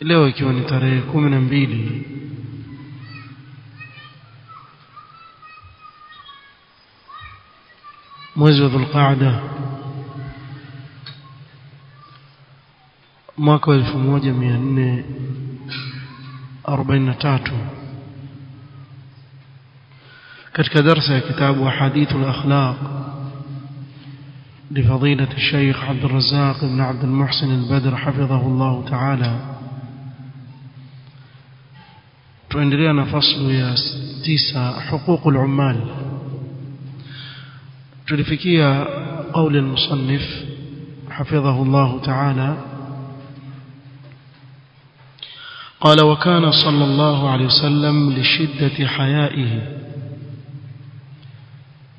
Leo ikiwa ni tarehe kumi na mbili mwezi wa dhulqaada mwaka wa elfu moja mia nne arobaini na tatu katika darsa ya kitabu hadithu lakhlaq لفضيلة الشيخ عبد الرزاق بن عبد المحسن البدر حفظه الله تعالى tuendelea na faslu ya tisa huququl ummal. Tulifikia قول المصنف حفظه الله تعالى قال وكان صلى الله عليه وسلم لشدة حيائه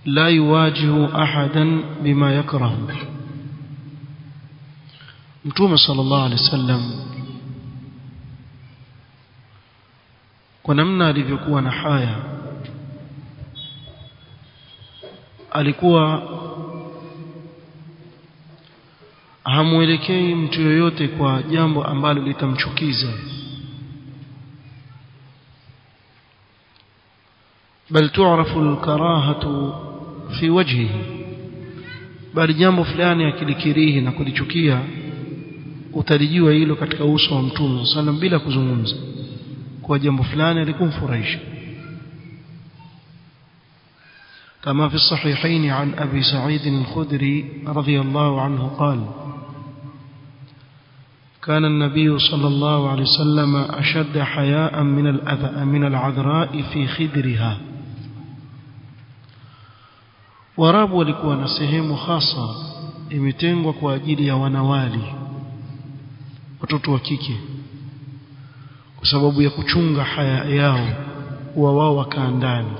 لا يواجه أحدا بما يكره متوم صلى الله عليه وسلم kwa namna alivyokuwa na haya alikuwa hamwelekei mtu yoyote kwa jambo ambalo litamchukiza. Bal tu'rafu al-karahatu fi wajhihi bali jambo fulani akilikirihi na kulichukia utalijua hilo katika uso wa mtume sallam bila kuzungumza kwa jambo fulani alikumfurahisha كما في الصحيحين عن أبي سعيد الخدري رضي الله عنه قال كان النبي صلى الله عليه وسلم أشد حياء من الأذى من العذراء في خدرها warabu walikuwa na sehemu hasa imetengwa kwa ajili ya wanawali watoto wa kike. Kwa sababu ya kuchunga haya yao wa wao wakaa ndani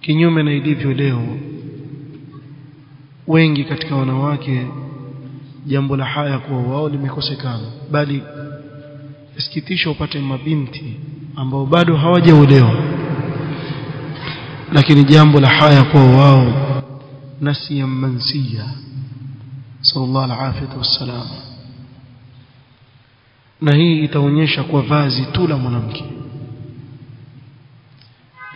kinyume na ilivyo leo wengi katika wanawake jambo la haya kuwa wao limekosekana bali sikitisho upate mabinti ambao bado hawajaolewa. Lakini jambo la haya kwa wao nasiya mansiya sallallahu alaihi wasallam na hii itaonyesha kwa vazi tu la mwanamke.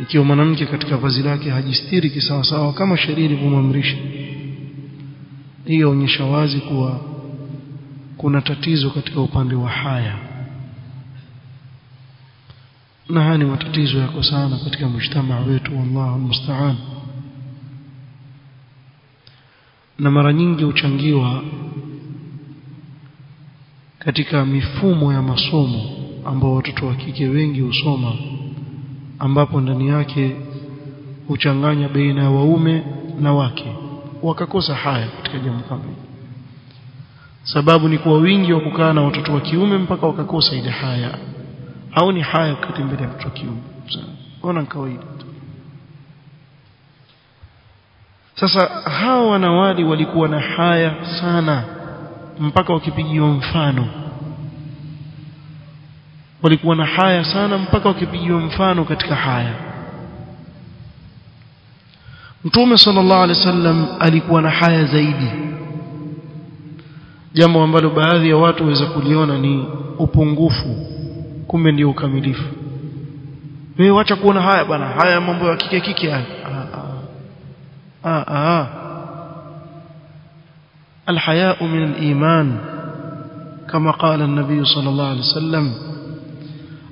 Ikiwa mwanamke katika vazi lake hajistiri kisawasawa kama sheria ilivyomwamrisha hii yaonyesha wazi kuwa kuna tatizo katika upande wa haya. Na haya ni matatizo yako sana katika mujtamaa wetu wallahu musta'an na mara nyingi huchangiwa katika mifumo ya masomo ambao watoto wa kike wengi husoma ambapo ndani yake huchanganya baina ya waume na wake. Wakakosa haya katika jambo kama hili sababu ni kuwa wingi wa kukaa na watoto wa kiume mpaka wakakosa ile haya. Au ni haya kati mbele ya mtoto wa kiume. Ona kawaida sasa hawa wanawali walikuwa na haya sana mpaka wakipigiwa mfano. Walikuwa na haya sana mpaka wakipigiwa mfano katika haya. Mtume sallallahu alaihi wasallam alikuwa na haya zaidi. Jambo ambalo baadhi ya watu waweza kuliona ni upungufu kumbe ndio ukamilifu. Wewe acha kuona haya bana haya mambo ya kike kike haya. Ah ah الحياء من الإيمان كما قال النبي صلى الله عليه وسلم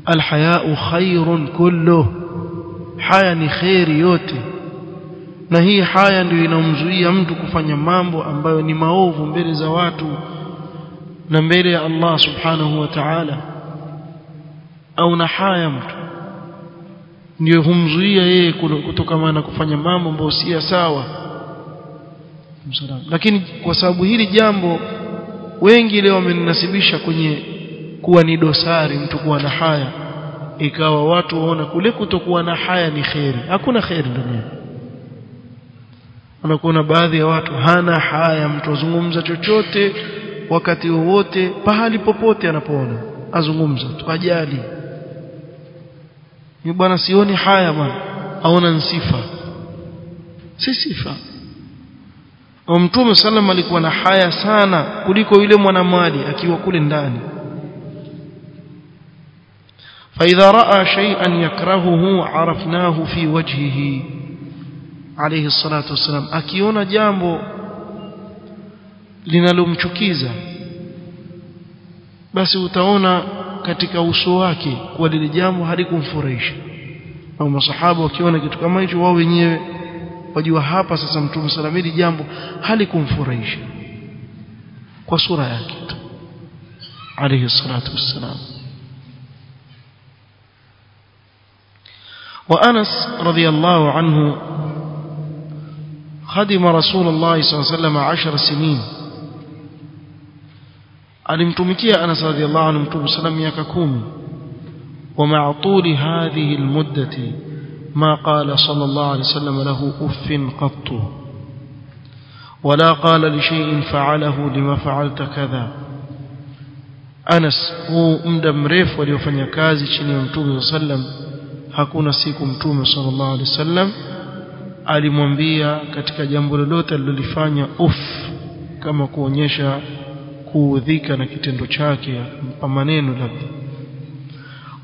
الحياء خير كله haya ni khairi yote na hii haya ndio inamzuia mtu kufanya mambo ambayo ni maovu mbele za watu na mbele ya Allah subhanahu wa ta'ala au na haya mtu ndio humzuia yeye kutokana na kufanya mambo ambayo si sawa lakini kwa sababu hili jambo wengi leo wamenasibisha kwenye kuwa ni dosari mtu kuwa na haya. Ikawa watu waona kule kutokuwa na haya ni kheri. Hakuna kheri ndani unakuona baadhi ya watu hana haya mtu azungumza chochote wakati wowote pahali popote anapoona azungumza tukajali ni bwana sioni haya bwana aona ni sifa. Si sifa mtume sallam alikuwa na haya sana kuliko yule mwanamwali akiwa kule ndani فإذا رأى شيئا يكرهه عرفناه في وجهه عليه الصلاة والسلام akiona jambo linalomchukiza basi utaona katika uso wake kuwa lile jambo halikumfurahisha au masahaba wakiona kitu kama hicho wao wenyewe wajua hapa sasa mtume sallam hili jambo halikumfurahisha kwa sura yake tu alayhi salatu wassalam وأنس رضي الله عنه خدم رسول الله صلى الله عليه وسلم عشر سنين alimtumikia Anas radhiallahu anhu mtume sallam miaka kumi ومع طول هذه المدة ما قال صلى الله عليه وسلم له أف قط ولا قال لشيء فعله لما فعلت كذا Anas huu muda mrefu aliofanya kazi chini ya mtume sallam hakuna siku mtume sallallahu alaihi wasallam alimwambia katika jambo lolote alilolifanya uf kama kuonyesha kuudhika na kitendo chake mpa maneno labda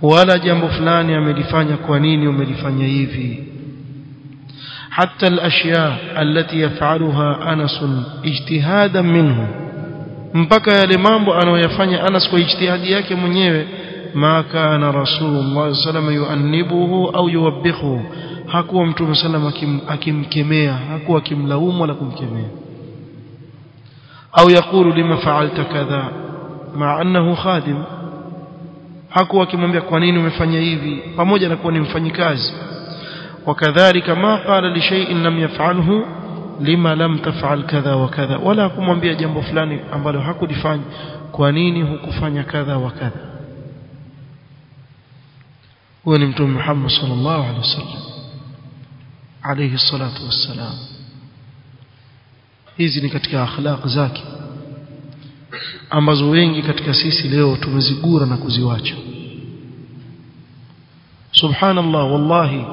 ولا جنب فلان يملفانيا كوانيني وملفانيا يفي حتى الأشياء التي يفعلها أنس اجتهادا منه مبكى لمنب أنه يفعل أنس واجتهادياك منيو ما كان رسول الله صلى الله عليه وسلم يؤنبه أو يوبخه حكوا متوم صلى الله عليه وسلم أكيم كميا حكوا أكيم لهم ولكم كميا أو يقول لما فعلت كذا مع أنه خادم خادم hakuwa akimwambia kwa nini umefanya hivi? Pamoja na kuwa ni mfanyikazi. Wakadhalika ma qala li shay'in lam yaf'alhu lima lam taf'al kadha wa kadha. Wala kumwambia jambo fulani ambalo hakulifanya. Kwa nini hukufanya kadha wa kadha? Huyo ni mtume Muhammad sallallahu alaihi wasallam alayhi salatu wassalam. Hizi ni katika akhlaq zake ambazo wengi katika sisi leo tumezigura na kuziwacha. Subhanallah wallahi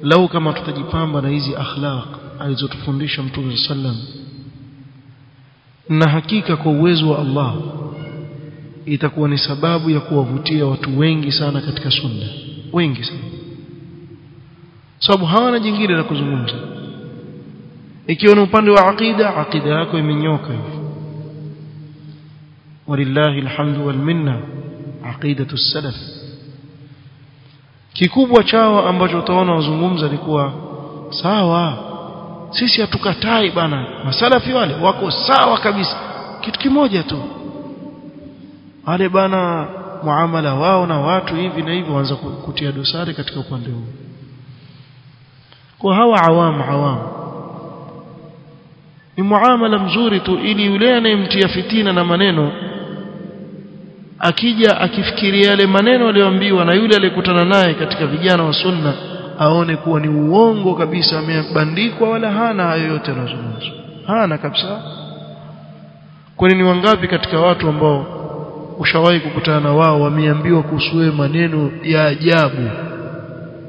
lau kama tutajipamba na hizi akhlaq alizotufundisha mtume sallam na hakika kwa uwezo wa Allah itakuwa ni sababu ya kuwavutia watu wengi sana katika sunna. Wengi sana. Sababu hawana jingine la kuzungumza. Ikiwa ni upande wa aqida aqida yako imenyoka hivi walillahi alhamdu wal minna aqidatu salaf. Kikubwa chao ambacho utaona wazungumza ni kuwa sawa sisi hatukatai bana masalafi wale wako sawa kabisa kitu kimoja tu. Wale bana muamala wao na watu hivi na hivi waanza kutia dosari katika upande huu. Kwa hawa awamu awamu ni muamala mzuri tu ili yule anayemtia fitina na maneno akija akifikiria yale maneno aliyoambiwa na yule aliyekutana naye katika vijana wa sunna aone kuwa ni uongo kabisa amebandikwa wala hana hayo yote anazungumza. Hana kabisa. Kwani ni wangapi katika watu ambao ushawahi kukutana na wao wameambiwa kuhusu wewe maneno ya ajabu?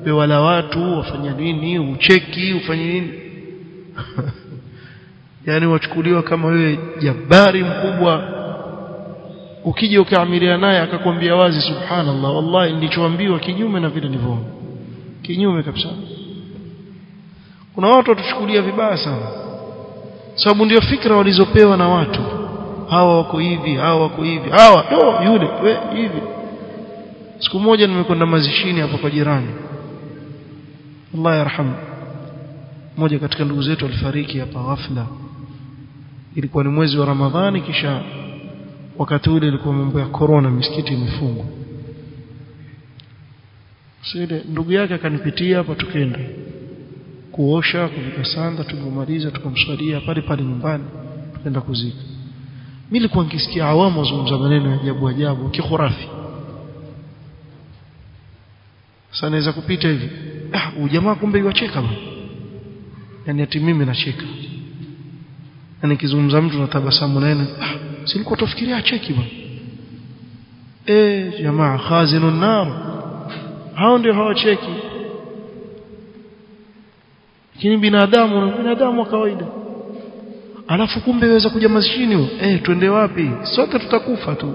We wala watu wafanya nini ucheki ufanye nini? Yani wachukuliwa kama wewe jabari mkubwa ukija ukaamilia naye akakwambia wazi subhanallah wallahi nilichoambiwa kinyume na vile nilivyoona kinyume kabisa. Kuna watu watuchukulia vibaya sana. Sababu ndio fikra walizopewa na watu. Hawa wako hivi hawa wako hivi. Hawa no yule we hivi. Siku moja nimekwenda mazishini hapo kwa jirani. Allah yarhamu mmoja katika ndugu zetu alifariki hapa ghafla. Ilikuwa ni mwezi wa Ramadhani kisha wakati ule ilikuwa mambo ya corona misikiti imefungwa. Sile ndugu yake akanipitia hapa tukenda kuosha kuvika sanda tumemaliza tukamswalia pale pale nyumbani tukaenda kuzika. Mimi nilikuwa nikisikia awamu wazungumza maneno ya ajabu ajabu kikhurafi. Sasa naweza kupita hivi. Ah ujamaa kumbe yuacheka bwana. Yani ati mimi nacheka. Na nikizungumza mtu natabasamu naye ah si nilikuwa tufikiria cheki bwana. Eh jamaa khazinun nar. Hao ndio hawacheki lakini binadamu binadamu wa kawaida. Alafu kumbe waweza kuja mashini eh twende wapi? Sote tutakufa tu.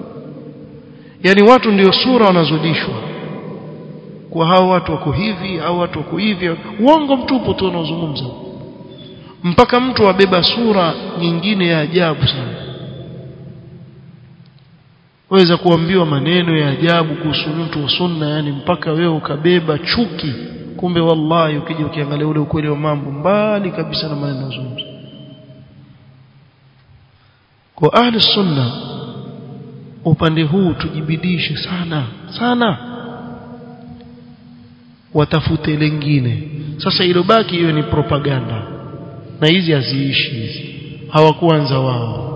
Yani watu ndio sura wanazodishwa. Kwa hao watu wako hivi au watu wako hivi uongo mtupu tu unaozungumza. Mpaka mtu abeba sura nyingine ya ajabu sana waweza kuambiwa maneno ya ajabu kuhusu mtu wa sunna yani mpaka wewe ukabeba chuki. Kumbe wallahi ukija ukiangalia ule ukweli wa mambo mbali kabisa na maneno mazuri kwa ahli sunna upande huu tujibidishe sana sana. Watafute lengine. Sasa ilobaki hiyo ni propaganda. Na hizi haziishi hizi. Hawakuanza wao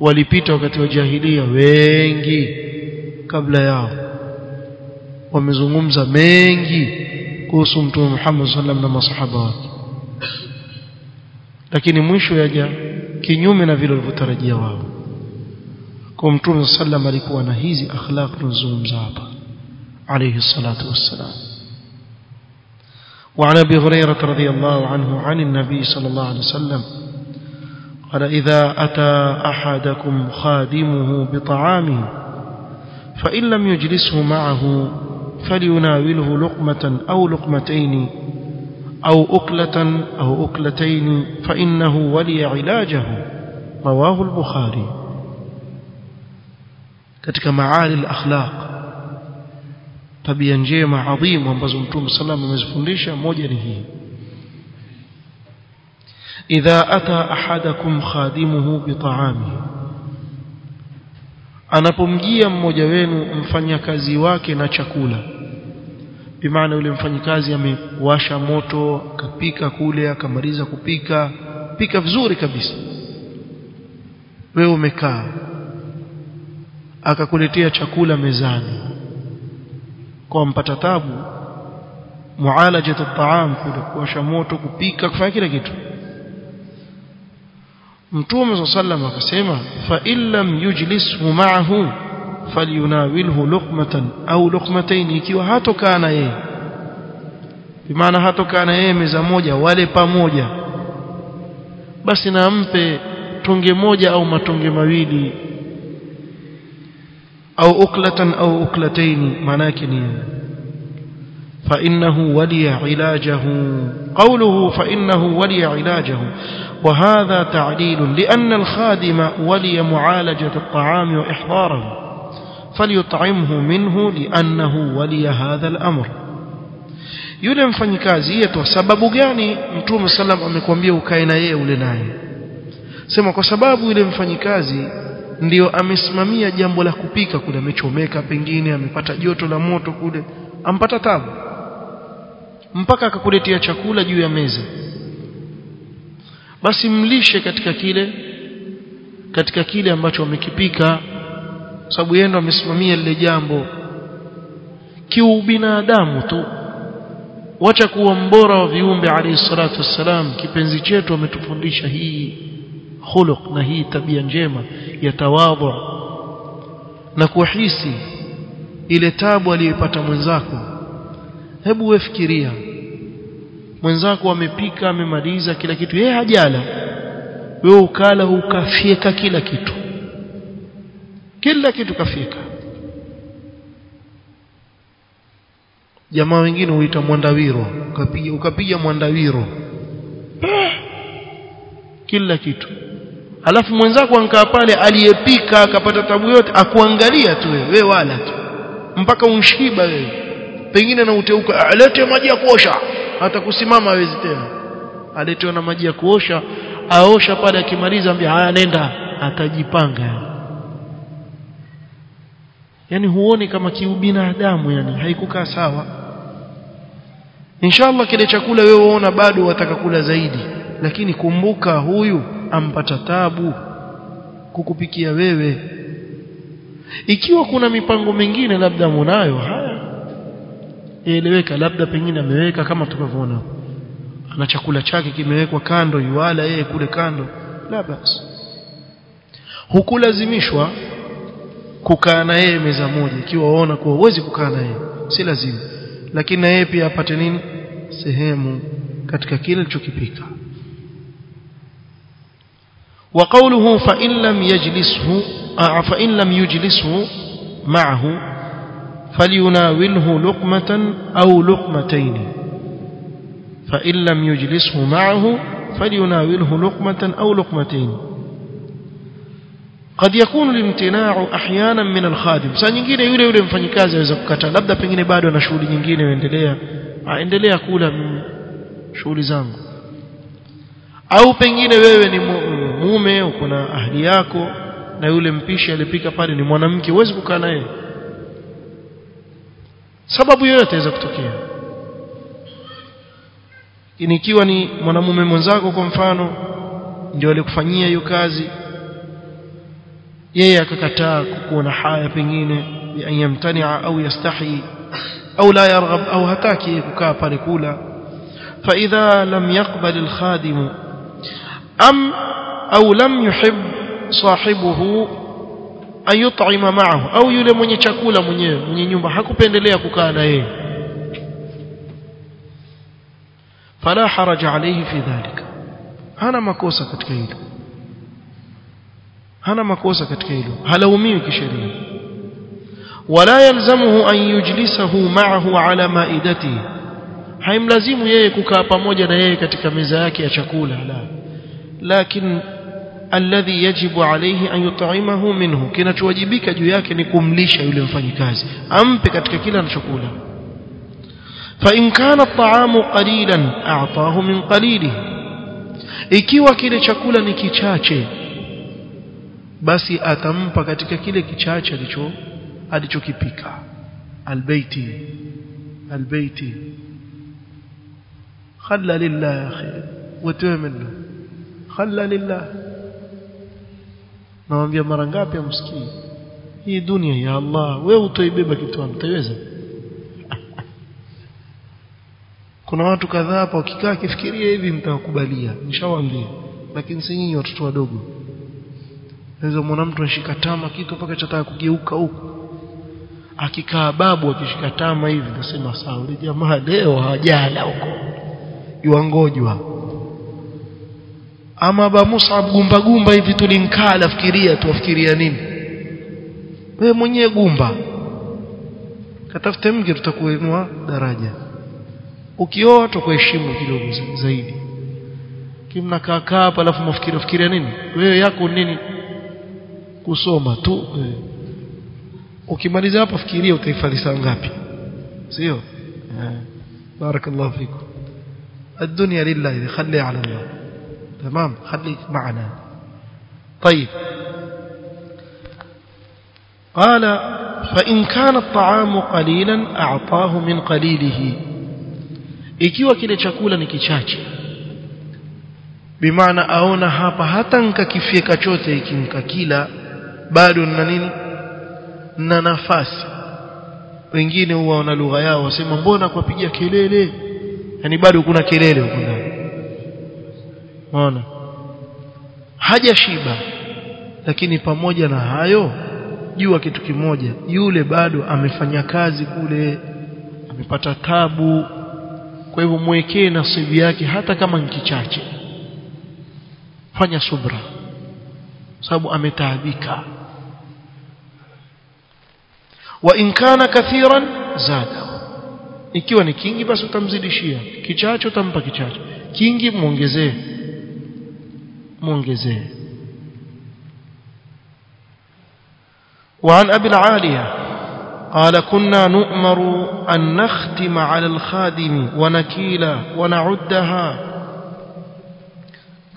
walipita wakati wa jahilia wengi kabla yao wamezungumza mengi kuhusu mtume Muhammad sallam na masahaba wake lakini mwisho yaja kinyume na vile walivyotarajia wao kwa mtume sallam alikuwa na hizi akhlaq tunazungumza hapa alayhi salatu wassalam وعن ابي هريره رضي الله عنه عن النبي صلى الله عليه وسلم قال إذا أتى أحدكم خادمه بطعامه فإن لم يجلسه معه فليناوله لقمة أو لقمتين أو أكلة أو أكلتين فإنه ولي علاجه. رواه البخاري. Katika maali al-akhlaq tabia njema adhimu ambazo mtume sallam amezifundisha moja ni hii. Idha ata ahadakum khadimuhu bita'amihi anapomjia mmoja wenu mfanyakazi wake na chakula. Bimaana yule mfanyikazi amewasha moto akapika kule akamaliza kupika. Pika vizuri kabisa. Wewe umekaa. Akakuletea chakula mezani. Kwa mpata tabu mualajat at-ta'am kule kuwasha moto kupika kufanya kila kitu Mtume sallam akasema fa illam yujlishu ma'ahu falyunawilhu luqmatan au luqmatayn ikiwa hatokaa na yeye bimaana hatokaa na yeye meza moja wale pamoja basi na ampe tonge moja au matonge mawili au uklatan au uklatayn maana yake ni فإنه ولي علاجه قوله فإنه ولي علاجه وهذا تعليل لأن الخادم ولي معالجة الطعام وإحضاره فليطعمه منه لأنه ولي هذا الأمر yule mfanyikazi yeye sababu gani mtume sallam amekwambia ukae na yeye ule naye sema kwa sababu yule mfanyikazi ndiyo amesimamia jambo la kupika kule amechomeka pengine amepata joto la moto kule ampata tabu mpaka akakuletea chakula juu ya meza basi mlishe katika kile katika kile ambacho amekipika sababu yeye ndo amesimamia lile jambo. Kiubinadamu tu. Wacha kuwa mbora wa viumbe alayhi salatu wassalam. Kipenzi chetu ametufundisha hii khuluq na hii tabia njema ya tawadhu. Na kuhisi ile tabu aliyopata mwenzako. Hebu wefikiria mwenzako amepika amemaliza kila kitu yeye hajala. Wewe ukala ukafyeka kila kitu. Kila kitu kafieka jamaa wengine huita mwandawiro. Ukapiga ukapiga mwandawiro. Kila kitu. Alafu mwenzako ankaa pale aliyepika akapata tabu yote akuangalia tu wewe wala tu. Mpaka unshiba wewe. Pengine na uteuka alete maji ya kuosha hata kusimama hawezi tena. Aletewa na maji ya kuosha aosha pale akimaliza ambia haya nenda. Atajipanga. Yani huoni kama kiubinadamu yani haikukaa sawa. Inshallah kile chakula wewe unaona bado wataka kula zaidi. Lakini kumbuka huyu ampata tabu kukupikia wewe. Ikiwa kuna mipango mingine labda munayo haya yaeleweka labda pengine ameweka kama tukavyoona na chakula chake kimewekwa kando yuala yeye kule kando. La basi hukulazimishwa kukaa na yeye meza moja ikiwa waona kuwa huwezi kukaa na yeye. Si lazima. Lakini na yeye pia apate nini? Sehemu katika kile alichokipika. Wa qawluhu fa in lam yajlishu fa in lam yujlishu ma'ahu فليناوله لقمة أو لقمتين فإن لم يجلسه معه فليناوله لقمة أو لقمتين قد يكون الامتناع احيانا من الخادم saa nyingine yule yule mfanyikazi aweza kukataa labda pengine bado ana shughuli nyingine endelea aendelea kula shughuli zangu au pengine wewe ni mume uko na ahli yako na yule mpishi alipika pale ni mwanamke huwezi kukaa naye Sababu yoyote inaweza kutokea ikiwa ni mwanamume mwenzako kwa mfano ndio alikufanyia hiyo kazi yeye akakataa kukuona haya pengine an yamtania au yastahi au la yarghab au hataki kukaa pale kula فإذا لم يقبل الخادم أم أو لم يحب صاحبه ayut'ima ma'ahu au yule mwenye chakula mwenyewe mwenye nyumba hakupendelea kukaa na yeye. Fala haraja alayhi fi dhalika. Hana makosa katika hilo. Hana makosa katika hilo. Halaumiwi kisheria. Wala yalzamuhu an yujlisahu ma'ahu ala ma'idatihi. Haimlazimu yeye kukaa pamoja na yeye katika meza yake ya chakula la. Lakin alladhi yajibu alayhi an yut'imahu minhu. Kinachowajibika juu yake ni kumlisha yule mfanyikazi. Ampe katika kila anachokula. Fa in kana at'amu qalilan a'tahu min qalili. Ikiwa kile chakula ni kichache basi atampa katika kile kichache alicho alichokipika. Albayti. Albayti. Khalla lillah akhi watuwe minna khalla lillah nawambia mara ngapi amsikii hii dunia ya Allah wewe utoibeba kitu amtaweza? kuna watu kadhaa hapa wakikaa kifikiria hivi mtakubalia nishawaambia lakini si nyinyi watoto wadogo. Naweza mwana mtu anashika tama kitu mpaka chataka kugeuka huko akikaa babu akishika tama hivi nasema sawa jamaa leo hajala huko. Yuangojwa ama ba Mus'ab gumba gumba hivi tulinkala fikiria tuwafikiria nini wewe mwenyewe gumba katafute mke tutakuinua daraja ukioa tukuheshimu kidogo zaidi kimna kakaa hapa alafu mafikiria fikiria nini wewe yako nini kusoma tu wewe. ukimaliza hapa fikiria utahifadhi saa ngapi sio barakallahu fikum الدنيا لله خلي على الله تمام خليك معنا طيب قال فإن كان الطعام قليلا أعطاه من قليله ikiwa kile chakula ni kichache bimaana aona hapa hata nkakifyeka chote iki nkakila bado na nini na nafasi wengine huwa wana lugha yao wasema mbona kuwapigia kelele yani bado kuna kelele huko ndani unaona? Hajashiba. Lakini pamoja na hayo jua kitu kimoja. Yule bado amefanya kazi kule amepata tabu. Kwa hivyo mwekee nasibu yake hata kama ni kichache. Fanya subra. Sababu ametaabika. Wa in kana kathiran zada. Ikiwa ni kingi basi utamzidishia. Kichache utampa kichache. Kingi muongezee muongezee وعن أبي العالية قال كنا نؤمر أن نختم على الخادم ونكيل ونعدها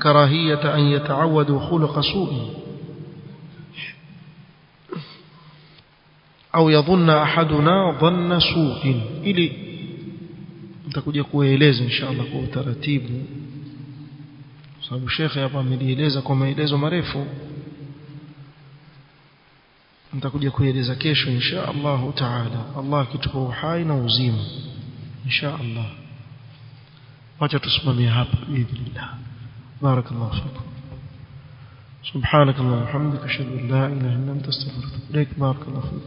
كراهية أن يتعودوا خلق سوء. أو يظن أحدنا ظن سوء. إلي. nitakuja kueleza inshallah kwa utaratibu sababu shekhe hapa amelieleza kwa maelezo marefu nitakuja kueleza kesho insha Allah taala Allah akitupa uhai na uzima insha Allah wacha tusimamie hapa biidhnillah barakallahu fikum سبحانك اللهم وبحمدك اشهد ان لا اله الا انت استغفرك اليك بارك الله فيك